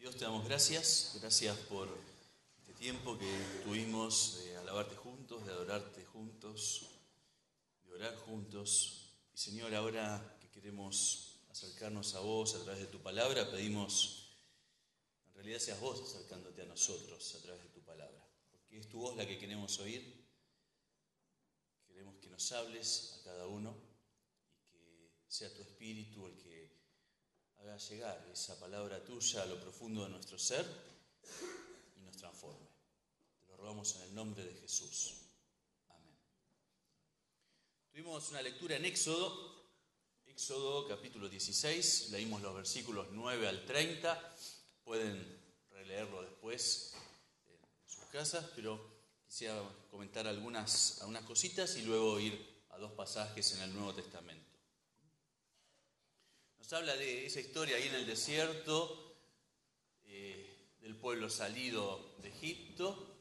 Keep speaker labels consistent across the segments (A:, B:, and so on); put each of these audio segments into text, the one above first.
A: Dios te damos gracias, gracias por este tiempo que tuvimos de alabarte juntos, de adorarte juntos, de orar juntos. Y Señor, ahora que queremos acercarnos a vos a través de tu palabra, pedimos, en realidad seas vos acercándote a nosotros a través de tu palabra, porque es tu voz la que queremos oír. Queremos que nos hables a cada uno y que sea tu espíritu el que haga llegar esa palabra tuya a lo profundo de nuestro ser y nos transforme. Te lo rogamos en el nombre de Jesús. Amén. Tuvimos una lectura en Éxodo, Éxodo capítulo 16, leímos los versículos 9 al 30, pueden releerlo después en sus casas, pero quisiera comentar algunas, algunas cositas y luego ir a dos pasajes en el Nuevo Testamento habla de esa historia ahí en el desierto, eh, del pueblo salido de Egipto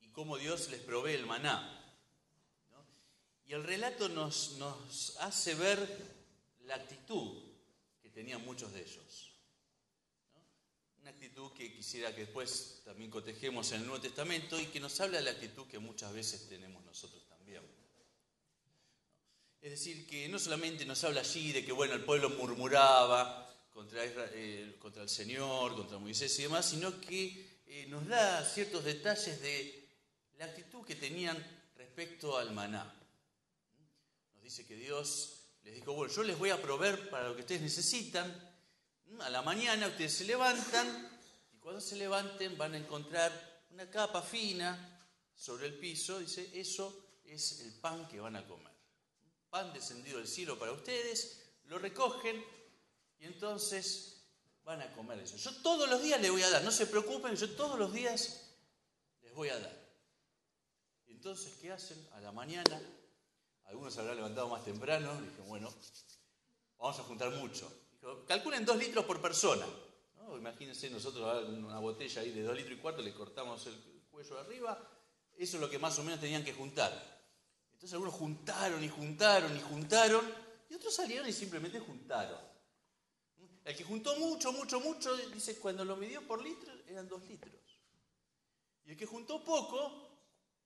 A: y cómo Dios les provee el maná. Y el relato nos, nos hace ver la actitud que tenían muchos de ellos. Una actitud que quisiera que después también cotejemos en el Nuevo Testamento y que nos habla de la actitud que muchas veces tenemos nosotros. Es decir, que no solamente nos habla allí de que bueno, el pueblo murmuraba contra, eh, el Señor, contra Moisés y demás, sino que eh, nos da ciertos detalles de la actitud que tenían respecto al maná. Nos dice que Dios les dijo, bueno, yo les voy a proveer para lo que ustedes necesitan. A la mañana ustedes se levantan y cuando se levanten van a encontrar una capa fina sobre el piso. Dice, eso es el pan que van a comer pan descendido del cielo para ustedes, lo recogen y entonces van a comer eso. Yo todos los días les voy a dar, no se preocupen, yo todos los días les voy a dar. Y entonces, ¿qué hacen? A la mañana, algunos se habrán levantado más temprano, dije, bueno, vamos a juntar mucho. calculen dos litros por persona. Imagínense nosotros una botella ahí de dos litros y cuarto, le cortamos el cuello arriba, eso es lo que más o menos tenían que juntar. Entonces algunos juntaron y juntaron y juntaron, y otros salieron y simplemente juntaron. El que juntó mucho, mucho, mucho, dice, cuando lo midió por litro, eran dos litros. Y el que juntó poco,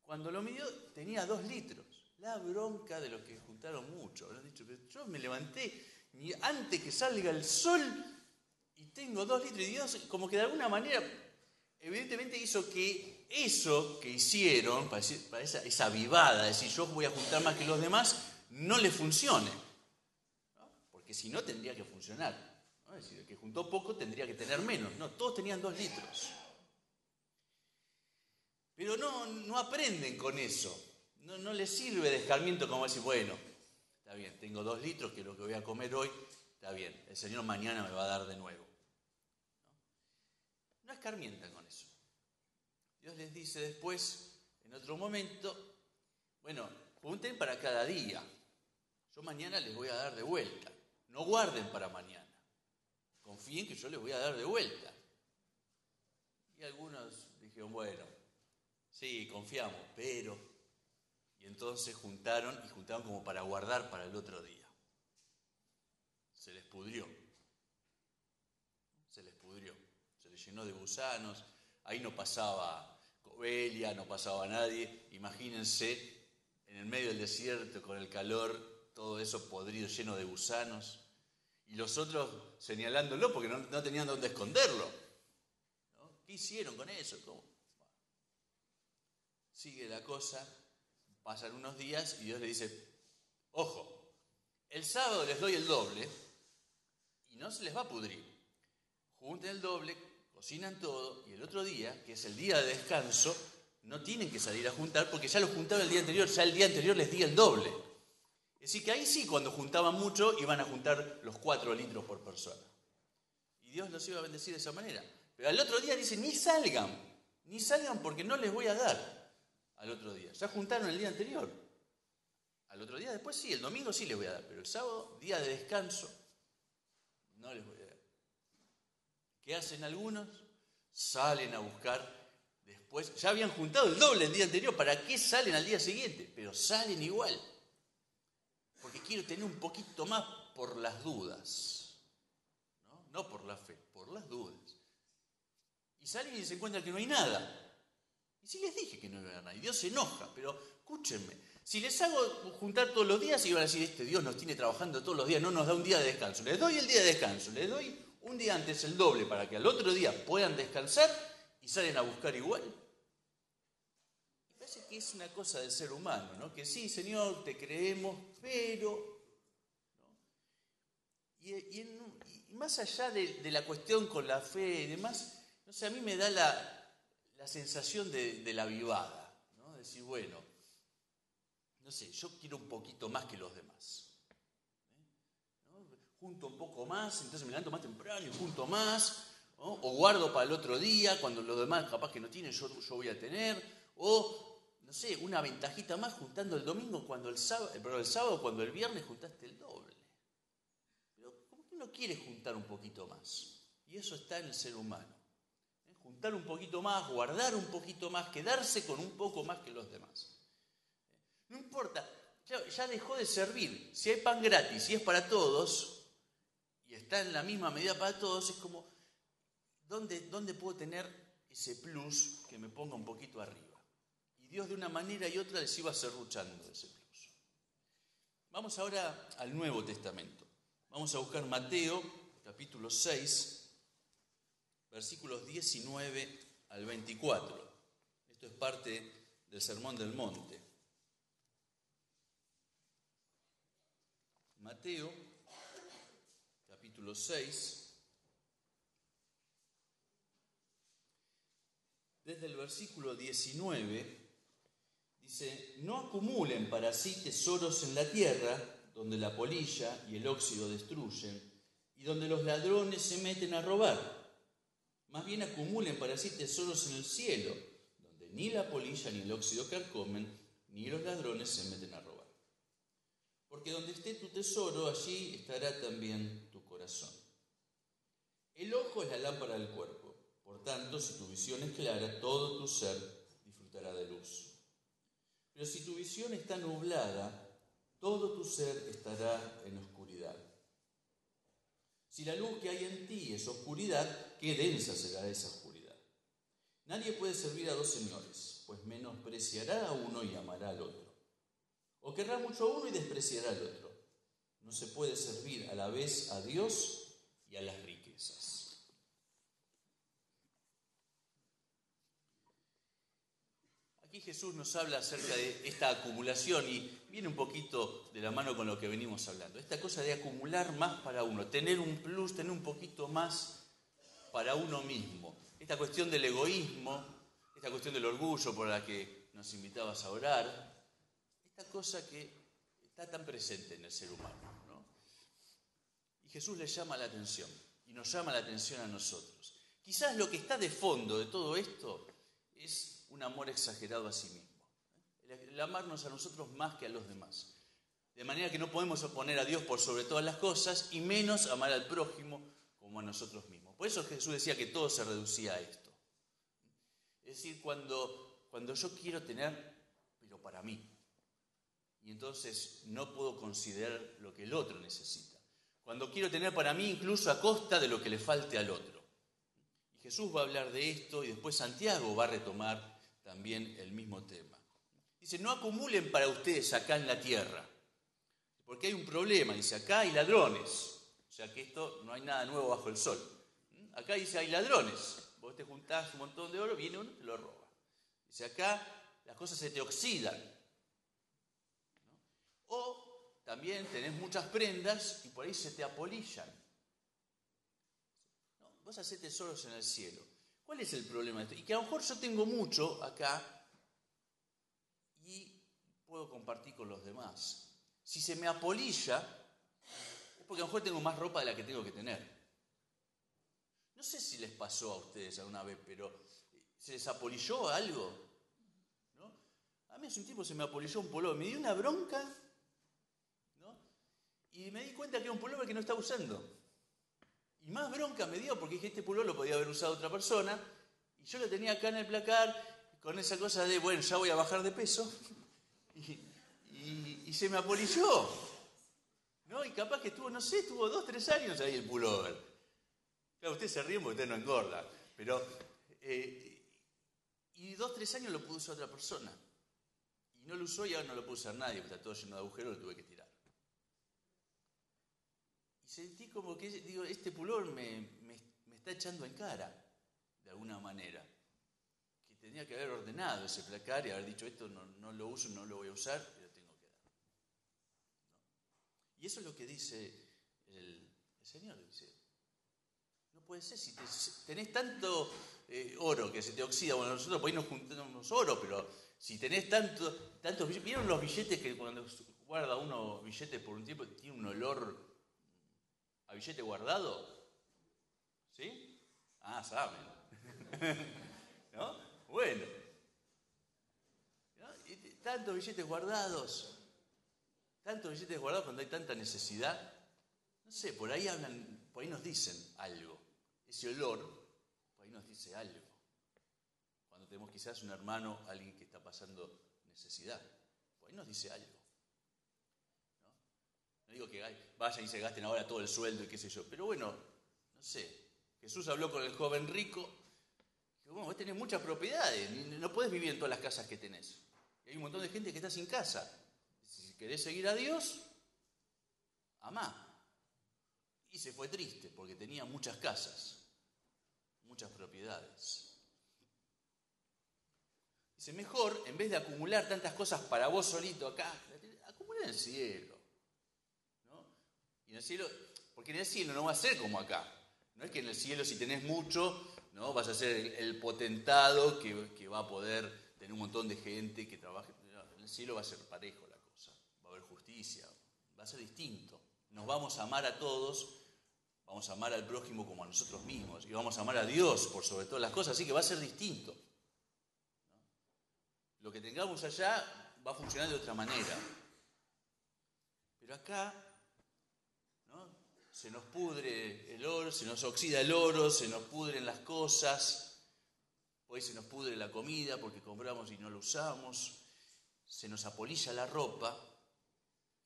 A: cuando lo midió, tenía dos litros. La bronca de los que juntaron mucho. dicho, yo me levanté antes que salga el sol y tengo dos litros. Y Dios, como que de alguna manera, evidentemente hizo que eso que hicieron, para, esa, vivada, de decir yo voy a juntar más que los demás, no le funcione. Porque si no, tendría que funcionar. Es decir, el que juntó poco tendría que tener menos. No, todos tenían dos litros. Pero no, no aprenden con eso. No, no les sirve de escarmiento como decir, bueno, está bien, tengo dos litros, que es lo que voy a comer hoy, está bien, el Señor mañana me va a dar de nuevo. No, no escarmientan con eso. Dios les dice después, en otro momento, bueno, junten para cada día. Yo mañana les voy a dar de vuelta. No guarden para mañana. Confíen que yo les voy a dar de vuelta. Y algunos dijeron, bueno, sí, confiamos, pero... Y entonces juntaron y juntaron como para guardar para el otro día. Se les pudrió. Se les pudrió. Se les llenó de gusanos. Ahí no pasaba No pasaba nadie. Imagínense en el medio del desierto con el calor, todo eso podrido, lleno de gusanos. Y los otros señalándolo porque no, tenían dónde esconderlo. ¿Qué hicieron con eso? Sigue la cosa, pasan unos días y Dios le dice, ojo, el sábado les doy el doble y no se les va a pudrir. Junten el doble, cocinan todo y el otro día, que es el día de descanso, no tienen que salir a juntar porque ya lo juntaron el día anterior, ya el día anterior les di el doble. Es decir, que ahí sí, cuando juntaban mucho, iban a juntar los cuatro litros por persona. Y Dios los iba a bendecir de esa manera. Pero al otro día dice, ni salgan, ni salgan porque no les voy a dar al otro día. Ya juntaron el día anterior. Al otro día después sí, el domingo sí les voy a dar, pero el sábado, día de descanso, no les voy a dar. ¿Qué hacen algunos? Salen a buscar después. Ya habían juntado el doble el día anterior. ¿Para qué salen al día siguiente? Pero salen igual. Porque quiero tener un poquito más por las dudas. No, por la fe, por las dudas. Y salen y se encuentran que no hay nada. Y si les dije que no iba a y Dios se enoja, pero escúchenme, si les hago juntar todos los días, iban a decir, este Dios nos tiene trabajando todos los días, no nos da un día de descanso. Les doy el día de descanso, les doy un día antes el doble para que al otro día puedan descansar y salen a buscar igual. Parece que es una cosa del ser humano, ¿no? Que sí, Señor, te creemos, pero... Y, más allá de, la cuestión con la fe y demás, no sé, a mí me da la, sensación de, la vivada, ¿no? Decir, bueno, no sé, yo quiero un poquito más que los demás. Junto un poco más, entonces me levanto más temprano y junto más, o guardo para el otro día, cuando los demás capaz que no tienen, yo, yo voy a tener, o no sé, una ventajita más juntando el domingo cuando el sábado, eh, el sábado cuando el viernes juntaste el doble. Pero ¿cómo que uno quiere juntar un poquito más? Y eso está en el ser humano. ¿eh? Juntar un poquito más, guardar un poquito más, quedarse con un poco más que los demás. No importa, ya, dejó de servir. Si hay pan gratis y es para todos, está en la misma medida para todos, es como, ¿dónde, ¿dónde puedo tener ese plus que me ponga un poquito arriba? Y Dios de una manera y otra les iba serruchando ese plus. Vamos ahora al Nuevo Testamento. Vamos a buscar Mateo, capítulo 6, versículos 19 al 24. Esto es parte del Sermón del Monte. Mateo, capítulo 6, desde el versículo 19, dice, no acumulen para sí tesoros en la tierra, donde la polilla y el óxido destruyen, y donde los ladrones se meten a robar. Más bien acumulen para sí tesoros en el cielo, donde ni la polilla ni el óxido carcomen, ni los ladrones se meten a robar. Porque donde esté tu tesoro, allí estará también lámpara del cuerpo. Por tanto, si tu visión es clara, todo tu ser disfrutará de luz. Pero si tu visión está nublada, todo tu ser estará en oscuridad. Si la luz que hay en ti es oscuridad, qué densa será esa oscuridad. Nadie puede servir a dos señores, pues menospreciará a uno y amará al otro o querrá mucho a uno y despreciará al otro. No se puede servir a la vez a Dios y a las riquezas. Aquí Jesús nos habla acerca de esta acumulación y viene un poquito de la mano con lo que venimos hablando. Esta cosa de acumular más para uno, tener un plus, tener un poquito más para uno mismo. Esta cuestión del egoísmo, esta cuestión del orgullo por la que nos invitabas a orar, esta cosa que está tan presente en el ser humano. ¿no? Y Jesús le llama la atención y nos llama la atención a nosotros. Quizás lo que está de fondo de todo esto es un amor exagerado a sí mismo. El amarnos a nosotros más que a los demás. De manera que no podemos oponer a Dios por sobre todas las cosas y menos amar al prójimo como a nosotros mismos. Por eso Jesús decía que todo se reducía a esto. Es decir, cuando, cuando yo quiero tener, pero para mí, y entonces no puedo considerar lo que el otro necesita. Cuando quiero tener para mí incluso a costa de lo que le falte al otro. Y Jesús va a hablar de esto y después Santiago va a retomar también el mismo tema. Dice, no acumulen para ustedes acá en la tierra, porque hay un problema, dice, acá hay ladrones, o sea que esto no hay nada nuevo bajo el sol. ¿Mm? Acá dice, hay ladrones, vos te juntás un montón de oro, viene uno y te lo roba. Dice, acá las cosas se te oxidan, o también tenés muchas prendas y por ahí se te apolillan. Vos hacés tesoros en el cielo. ¿Cuál es el problema de esto? Y que a lo mejor yo tengo mucho acá y puedo compartir con los demás. Si se me apolilla, es porque a lo mejor tengo más ropa de la que tengo que tener. No sé si les pasó a ustedes alguna vez, pero ¿se les apolilló algo? ¿No? A mí hace un tiempo se me apolilló un polo, me dio una bronca y me di cuenta que era un pullover que no estaba usando. Y más bronca me dio porque dije, este pullover lo podía haber usado otra persona. Y yo lo tenía acá en el placar con esa cosa de, bueno, ya voy a bajar de peso. Y, se me apolilló. ¿No? Y capaz que estuvo, no sé, estuvo dos, tres años ahí el pullover. Claro, usted se ríe porque usted no engorda. Pero Eh, y dos, tres años lo usar otra persona. Y no lo usó y ahora no lo pudo usar nadie, porque está todo lleno de agujeros, lo tuve que tirar. Y sentí como que, digo, este pulor me, está echando en cara, de alguna manera. Que tenía que haber ordenado ese placar y haber dicho, esto no, lo uso, no lo voy a usar, pero tengo que dar. Y eso es lo que dice el, Señor. Dice, no puede ser, si tenés tanto eh, oro que se te oxida, bueno, nosotros por ahí nos juntamos oro, pero si tenés tanto, tantos ¿vieron los billetes que cuando guarda uno billetes por un tiempo tiene un olor a billete guardado? ¿Sí? Ah, saben. ¿No? Bueno. Tantos billetes guardados. Tantos billetes guardados cuando hay tanta necesidad. No sé, por ahí hablan, por ahí nos dicen algo. Ese olor, por ahí nos dice algo. Cuando tenemos quizás un hermano, alguien que está pasando necesidad, por ahí nos dice algo. Digo que vayan y se gasten ahora todo el sueldo y qué sé yo, pero bueno, no sé, Jesús habló con el joven rico. Dijo, bueno, vos tenés muchas propiedades, no puedes vivir en todas las casas que tenés. Y hay un montón de gente que está sin casa. Si querés seguir a Dios, amá. Y se fue triste porque tenía muchas casas, muchas propiedades. Dice, mejor, en vez de acumular tantas cosas para vos solito acá, acumula en el cielo. Cielo, porque en el cielo no va a ser como acá. No es que en el cielo si tenés mucho, ¿no? vas a ser el, potentado que, va a poder tener un montón de gente que trabaje. En el cielo va a ser parejo la cosa, va a haber justicia, va a ser distinto. Nos vamos a amar a todos, vamos a amar al prójimo como a nosotros mismos y vamos a amar a Dios por sobre todas las cosas, así que va a ser distinto. Lo que tengamos allá va a funcionar de otra manera. Pero acá se nos pudre el oro, se nos oxida el oro, se nos pudren las cosas, hoy se nos pudre la comida porque compramos y no lo usamos, se nos apolilla la ropa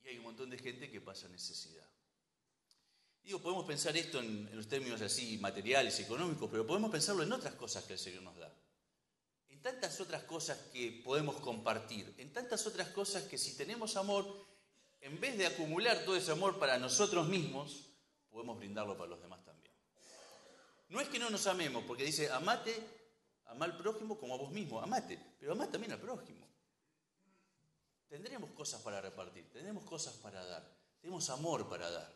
A: y hay un montón de gente que pasa necesidad. Digo, podemos pensar esto en, los términos así materiales, económicos, pero podemos pensarlo en otras cosas que el Señor nos da. En tantas otras cosas que podemos compartir, en tantas otras cosas que si tenemos amor, en vez de acumular todo ese amor para nosotros mismos, podemos brindarlo para los demás también. No es que no nos amemos, porque dice, amate, ama al prójimo como a vos mismo, amate, pero amate también al prójimo. Tendremos cosas para repartir, tendremos cosas para dar, tenemos amor para dar.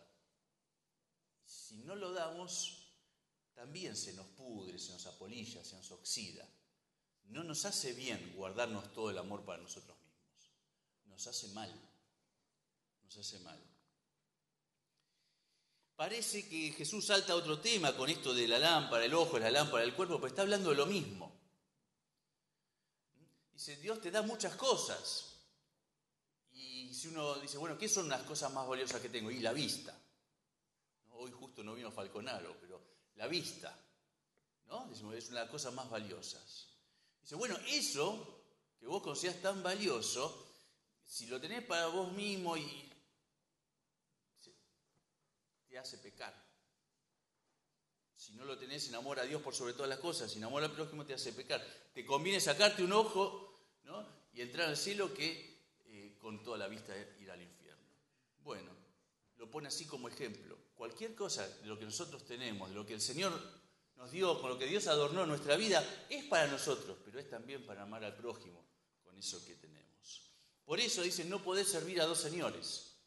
A: Si no lo damos, también se nos pudre, se nos apolilla, se nos oxida. No nos hace bien guardarnos todo el amor para nosotros mismos. Nos hace mal. Nos hace mal. Parece que Jesús salta a otro tema con esto de la lámpara, el ojo, la lámpara, el cuerpo, pero está hablando de lo mismo. Dice, Dios te da muchas cosas. Y si uno dice, bueno, ¿qué son las cosas más valiosas que tengo? Y la vista. Hoy justo no vino Falconaro, pero la vista. ¿no? es una de las cosas más valiosas. Dice, bueno, eso que vos consideras tan valioso, si lo tenés para vos mismo y te hace pecar. Si no lo tenés en amor a Dios por sobre todas las cosas, sin amor al prójimo te hace pecar. Te conviene sacarte un ojo y entrar al cielo que eh, con toda la vista ir al infierno. Bueno, lo pone así como ejemplo. Cualquier cosa de lo que nosotros tenemos, de lo que el Señor nos dio, con lo que Dios adornó nuestra vida, es para nosotros, pero es también para amar al prójimo con eso que tenemos. Por eso dice, no podés servir a dos señores,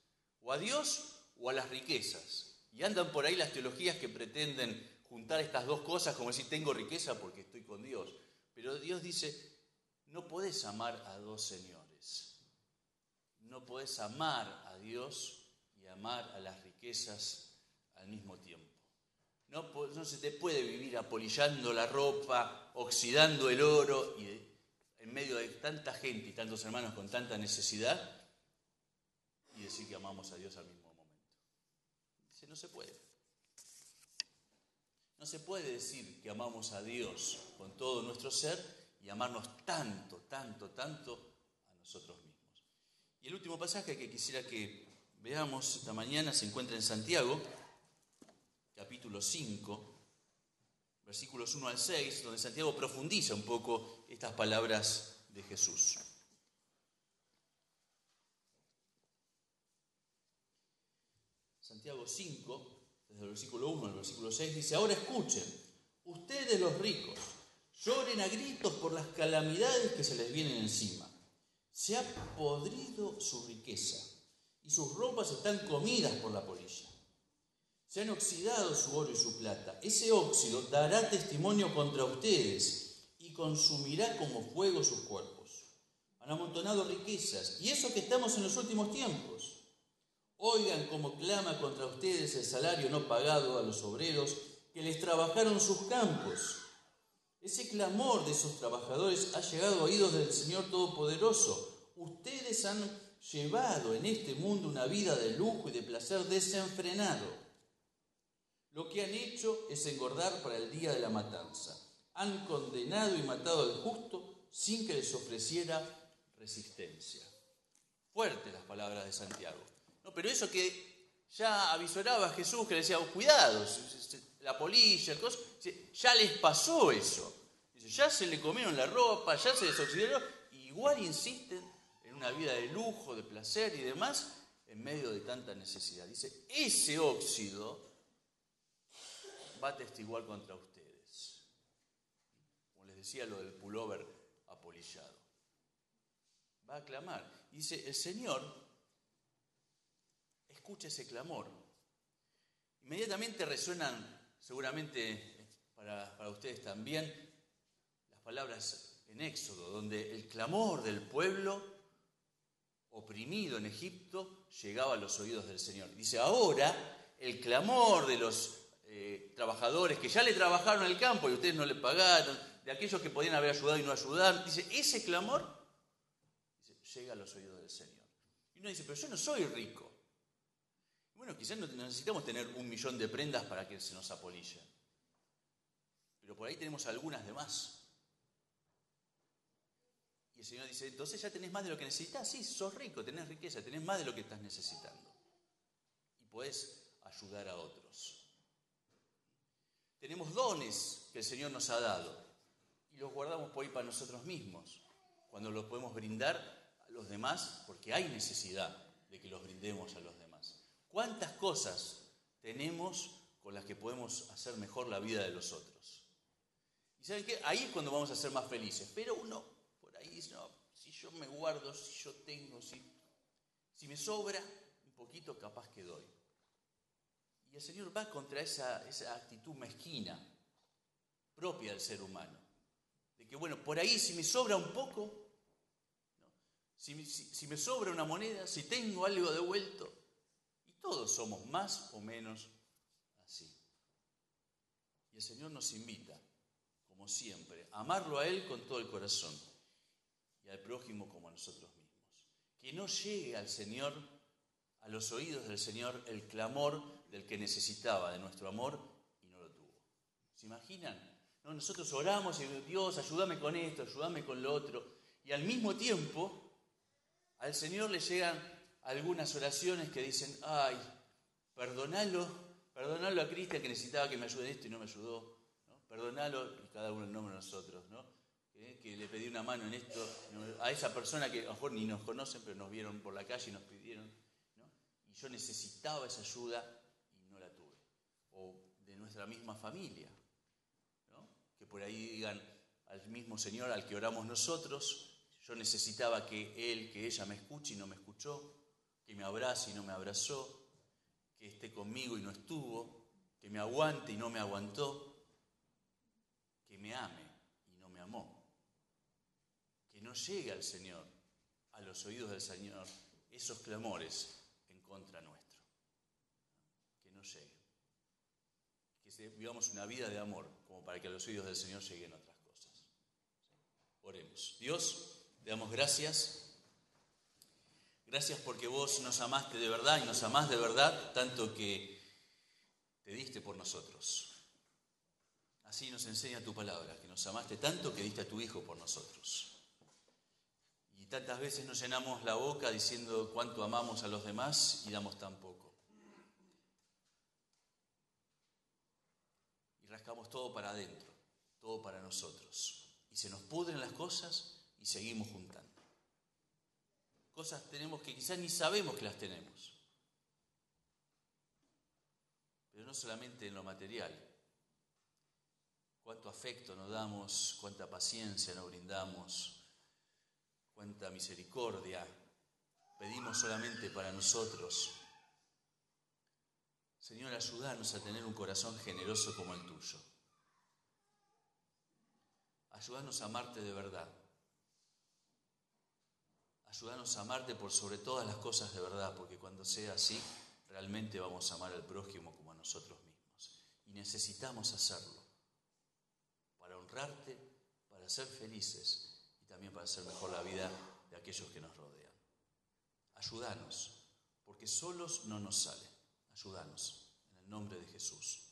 A: o a Dios o a las riquezas. Y andan por ahí las teologías que pretenden juntar estas dos cosas, como decir, tengo riqueza porque estoy con Dios. Pero Dios dice, no podés amar a dos señores. No podés amar a Dios y amar a las riquezas al mismo tiempo. No, no se te puede vivir apolillando la ropa, oxidando el oro y en medio de tanta gente y tantos hermanos con tanta necesidad y decir que amamos a Dios al mismo no se puede. No se puede decir que amamos a Dios con todo nuestro ser y amarnos tanto, tanto, tanto a nosotros mismos. Y el último pasaje que quisiera que veamos esta mañana se encuentra en Santiago, capítulo 5. versículos 1 al 6, donde Santiago profundiza un poco estas palabras de Jesús. Santiago 5, desde el versículo 1 al versículo 6, dice, ahora escuchen, ustedes los ricos, lloren a gritos por las calamidades que se les vienen encima. Se ha podrido su riqueza y sus ropas están comidas por la polilla. Se han oxidado su oro y su plata. Ese óxido dará testimonio contra ustedes y consumirá como fuego sus cuerpos. Han amontonado riquezas y eso que estamos en los últimos tiempos. Oigan cómo clama contra ustedes el salario no pagado a los obreros que les trabajaron sus campos. Ese clamor de esos trabajadores ha llegado a oídos del Señor Todopoderoso. Ustedes han llevado en este mundo una vida de lujo y de placer desenfrenado lo que han hecho es engordar para el día de la matanza. Han condenado y matado al justo sin que les ofreciera resistencia. Fuertes las palabras de Santiago. No, pero eso que ya avisoraba Jesús, que le decía, cuidado, la polilla, cosas, ya les pasó eso. ya se le comieron la ropa, ya se desoxidaron, igual insisten en una vida de lujo, de placer y demás, en medio de tanta necesidad. Dice, ese óxido va a testiguar contra ustedes. Como les decía lo del pullover apolillado. Va a clamar. Dice, el Señor escucha ese clamor. Inmediatamente resuenan, seguramente para, ustedes también, las palabras en Éxodo, donde el clamor del pueblo oprimido en Egipto llegaba a los oídos del Señor. Dice, ahora el clamor de los eh, trabajadores que ya le trabajaron el campo y ustedes no le pagaron, de aquellos que podían haber ayudado y no ayudar. Dice, ese clamor llega a los oídos del Señor. Y uno dice, pero yo no soy rico. Bueno, quizás no necesitamos tener un millón de prendas para que se nos apolille. Pero por ahí tenemos algunas de más. Y el Señor dice, entonces ya tenés más de lo que necesitas. Sí, sos rico, tenés riqueza, tenés más de lo que estás necesitando. Y podés ayudar a otros. Tenemos dones que el Señor nos ha dado y los guardamos por ahí para nosotros mismos, cuando los podemos brindar a los demás, porque hay necesidad de que los brindemos a los demás. ¿Cuántas cosas tenemos con las que podemos hacer mejor la vida de los otros? Y saben qué, ahí es cuando vamos a ser más felices, pero uno por ahí dice, no, si yo me guardo, si yo tengo, si, me sobra un poquito, capaz que doy. Y el Señor va contra esa, actitud mezquina propia del ser humano. De que, bueno, por ahí si me sobra un poco, si, me sobra una moneda, si tengo algo devuelto, todos somos más o menos así. Y el Señor nos invita, como siempre, a amarlo a Él con todo el corazón y al prójimo como a nosotros mismos. Que no llegue al Señor, a los oídos del Señor, el clamor del que necesitaba de nuestro amor y no lo tuvo. ¿Se imaginan? Nosotros oramos y Dios, ayúdame con esto, ayúdame con lo otro. Y al mismo tiempo, al Señor le llegan algunas oraciones que dicen, ay, perdonalo, perdonalo a Cristian que necesitaba que me ayude en esto y no me ayudó. Perdonalo, y cada uno el nombre de nosotros, ¿no? que le pedí una mano en esto, a esa persona que a lo mejor ni nos conocen, pero nos vieron por la calle y nos pidieron. Y yo necesitaba esa ayuda o de nuestra misma familia, que por ahí digan al mismo Señor al que oramos nosotros, yo necesitaba que Él, que ella me escuche y no me escuchó, que me abrace y no me abrazó, que esté conmigo y no estuvo, que me aguante y no me aguantó, que me ame y no me amó, que no llegue al Señor, a los oídos del Señor, esos clamores en contra nuestro, que no llegue vivamos una vida de amor, como para que a los oídos del Señor lleguen otras cosas. Oremos. Dios, damos gracias. Gracias porque vos nos amaste de verdad y nos amás de verdad, tanto que te diste por nosotros. Así nos enseña tu palabra, que nos amaste tanto que diste a tu Hijo por nosotros. Y tantas veces nos llenamos la boca diciendo cuánto amamos a los demás y damos tan poco. pescamos todo para adentro, todo para nosotros. Y se nos pudren las cosas y seguimos juntando. Cosas tenemos que quizás ni sabemos que las tenemos. Pero no solamente en lo material. Cuánto afecto nos damos, cuánta paciencia nos brindamos, cuánta misericordia pedimos solamente para nosotros. Señor, ayúdanos a tener un corazón generoso como el tuyo. Ayúdanos a amarte de verdad. Ayúdanos a amarte por sobre todas las cosas de verdad, porque cuando sea así, realmente vamos a amar al prójimo como a nosotros mismos. Y necesitamos hacerlo para honrarte, para ser felices y también para hacer mejor la vida de aquellos que nos rodean. Ayúdanos, porque solos no nos sale. Ayúdanos, en el nombre de Jesús.